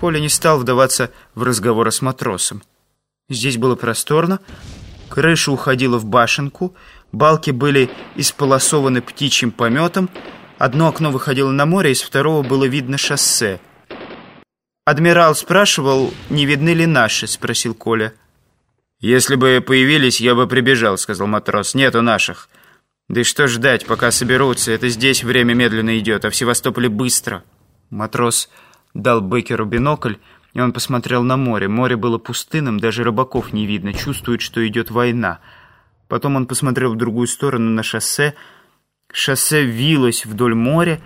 Коля не стал вдаваться в разговоры с матросом. Здесь было просторно, крыша уходила в башенку, балки были исполосованы птичьим пометом, одно окно выходило на море, из второго было видно шоссе. «Адмирал спрашивал, не видны ли наши?» — спросил Коля. «Если бы появились, я бы прибежал», — сказал матрос. «Нету наших». «Да и что ждать, пока соберутся? Это здесь время медленно идет, а в Севастополе быстро». Матрос дал Беккеру бинокль, и он посмотрел на море. Море было пустынным, даже рыбаков не видно, чувствует, что идет война. Потом он посмотрел в другую сторону на шоссе. Шоссе вилось вдоль моря,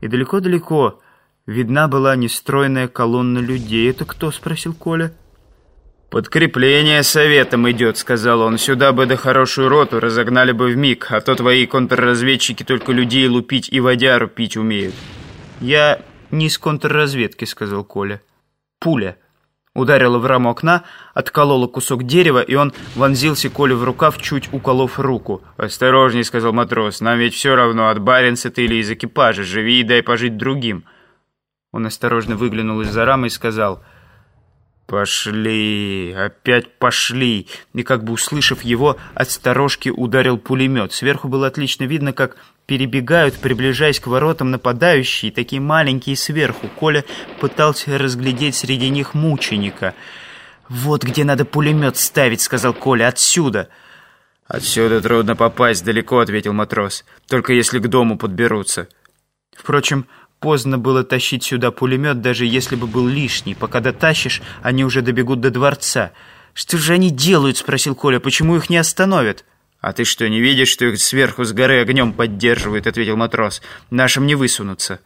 и далеко-далеко видна была нестройная колонна людей. «Это кто?» — спросил Коля. «Подкрепление советом идет», — сказал он. «Сюда бы да хорошую роту разогнали бы в миг, а то твои контрразведчики только людей лупить и водяру пить умеют». «Я не из контрразведки», — сказал Коля. «Пуля». Ударила в раму окна, отколола кусок дерева, и он вонзился Коле в рукав, чуть уколов руку. «Осторожней», — сказал матрос, — «нам ведь все равно, от баринца ты или из экипажа. Живи и дай пожить другим». Он осторожно выглянул из-за рамы и сказал... «Пошли! Опять пошли!» И как бы услышав его, от сторожки ударил пулемет. Сверху было отлично видно, как перебегают, приближаясь к воротам нападающие, такие маленькие сверху. Коля пытался разглядеть среди них мученика. «Вот где надо пулемет ставить», — сказал Коля, — «отсюда». «Отсюда трудно попасть, далеко», — ответил матрос. «Только если к дому подберутся». Впрочем, Поздно было тащить сюда пулемет, даже если бы был лишний. Пока дотащишь, они уже добегут до дворца. «Что же они делают?» — спросил Коля. «Почему их не остановят?» «А ты что, не видишь, что их сверху с горы огнем поддерживают?» — ответил матрос. «Нашим не высунуться».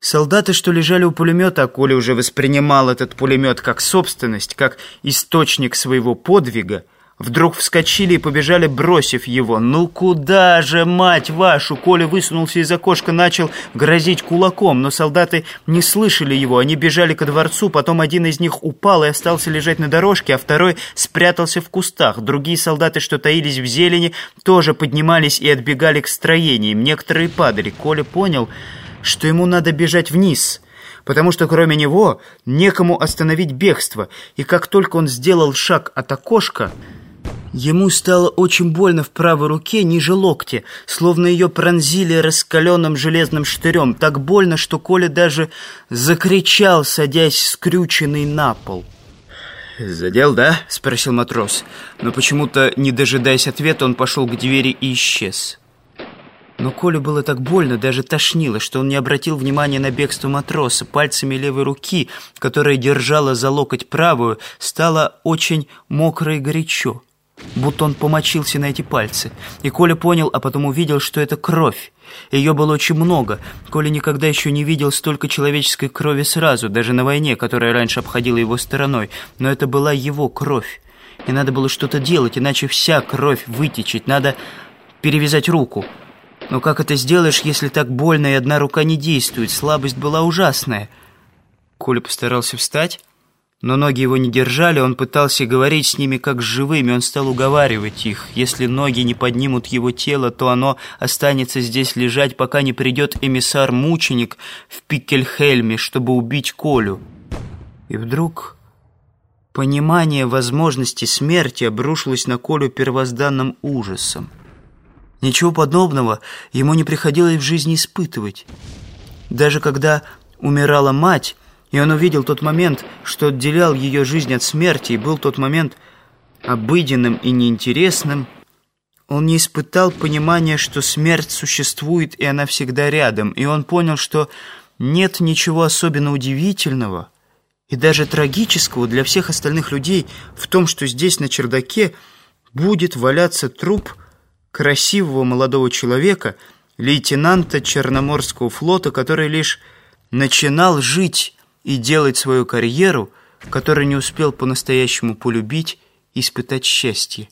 Солдаты, что лежали у пулемета, а Коля уже воспринимал этот пулемет как собственность, как источник своего подвига, Вдруг вскочили и побежали, бросив его. «Ну куда же, мать вашу?» Коля высунулся из окошка, начал грозить кулаком, но солдаты не слышали его. Они бежали ко дворцу, потом один из них упал и остался лежать на дорожке, а второй спрятался в кустах. Другие солдаты, что таились в зелени, тоже поднимались и отбегали к строениям. Некоторые падали. Коля понял, что ему надо бежать вниз – потому что кроме него некому остановить бегство, и как только он сделал шаг от окошка, Ему стало очень больно в правой руке ниже локтя, словно ее пронзили раскаленным железным штырем. Так больно, что Коля даже закричал, садясь скрюченный на пол. «Задел, да?» — спросил матрос. Но почему-то, не дожидаясь ответа, он пошел к двери и исчез. Но Коле было так больно, даже тошнило, что он не обратил внимания на бегство матроса. Пальцами левой руки, которая держала за локоть правую, стало очень мокро и горячо будто он помочился на эти пальцы. И Коля понял, а потом увидел, что это кровь. Ее было очень много. Коля никогда еще не видел столько человеческой крови сразу, даже на войне, которая раньше обходила его стороной. Но это была его кровь. И надо было что-то делать, иначе вся кровь вытечет. Надо перевязать руку. Но как это сделаешь, если так больно и одна рука не действует? Слабость была ужасная. Коля постарался встать, но ноги его не держали, он пытался говорить с ними как с живыми, он стал уговаривать их. Если ноги не поднимут его тело, то оно останется здесь лежать, пока не придет эмиссар-мученик в Пиккельхельме, чтобы убить Колю. И вдруг понимание возможности смерти обрушилось на Колю первозданным ужасом. Ничего подобного ему не приходилось в жизни испытывать. Даже когда умирала мать, и он увидел тот момент, что отделял ее жизнь от смерти, и был тот момент обыденным и неинтересным. Он не испытал понимания, что смерть существует, и она всегда рядом. И он понял, что нет ничего особенно удивительного и даже трагического для всех остальных людей в том, что здесь на чердаке будет валяться труп красивого молодого человека, лейтенанта Черноморского флота, который лишь начинал жить и делать свою карьеру, который не успел по-настоящему полюбить испытать счастье.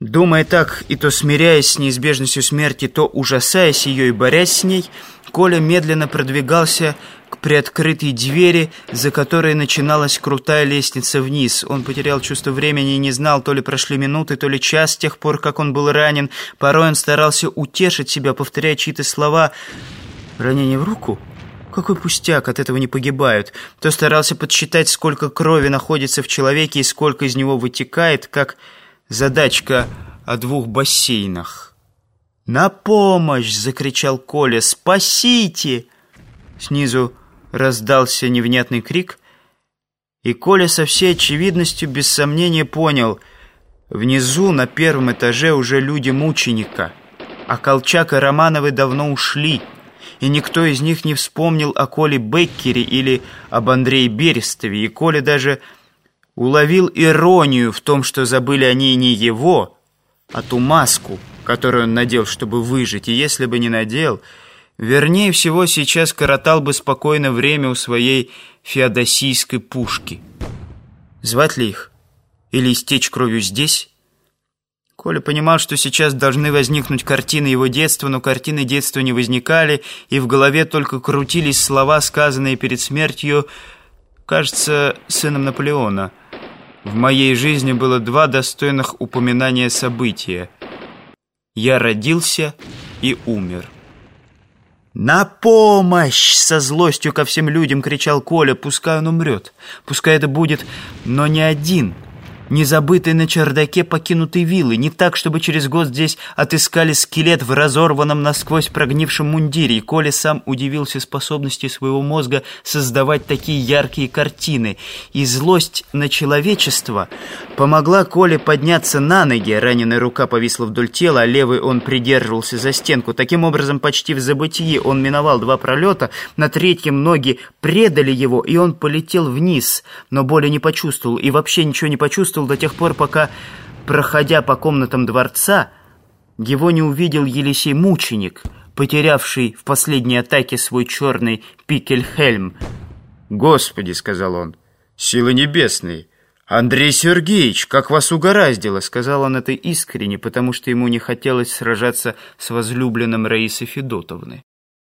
Думая так, и то смиряясь с неизбежностью смерти, то ужасаясь ее и борясь с ней, Коля медленно продвигался к приоткрытой двери, за которой начиналась крутая лестница вниз. Он потерял чувство времени и не знал, то ли прошли минуты, то ли час с тех пор, как он был ранен. Порой он старался утешить себя, повторяя чьи-то слова. «Ранение в руку?» Какой пустяк, от этого не погибают. То старался подсчитать, сколько крови находится в человеке и сколько из него вытекает, как задачка о двух бассейнах. «На помощь!» — закричал Коля. «Спасите!» Снизу раздался невнятный крик, и Коля со всей очевидностью без сомнения понял — внизу на первом этаже уже люди мученика, а Колчак и Романовы давно ушли — и никто из них не вспомнил о Коле Беккере или об Андрее Берестове, и Коля даже уловил иронию в том, что забыли они не его, а ту маску, которую он надел, чтобы выжить, и если бы не надел, вернее всего сейчас коротал бы спокойно время у своей феодосийской пушки. Звать ли их? Или истечь кровью здесь? Коля понимал, что сейчас должны возникнуть картины его детства, но картины детства не возникали, и в голове только крутились слова, сказанные перед смертью, кажется, сыном Наполеона. В моей жизни было два достойных упоминания события. Я родился и умер. «На помощь!» — со злостью ко всем людям кричал Коля. «Пускай он умрет, пускай это будет, но не один» не забытый на чердаке покинутой виллы, не так, чтобы через год здесь отыскали скелет в разорванном насквозь прогнившем мундире, и Коля сам удивился способности своего мозга создавать такие яркие картины. И злость на человечество помогла Коле подняться на ноги, раненая рука повисла вдоль тела, а левый он придерживался за стенку. Таким образом, почти в забытии он миновал два пролета, на третьем ноги предали его, и он полетел вниз, но боли не почувствовал, и вообще ничего не почувствовал, чувствовал до тех пор, пока, проходя по комнатам дворца, его не увидел Елисей-мученик, потерявший в последней атаке свой черный пикельхельм. «Господи!» — сказал он, — «силы небесные!» «Андрей Сергеевич, как вас угораздило!» Сказал он это искренне, потому что ему не хотелось сражаться с возлюбленным Раисы Федотовны.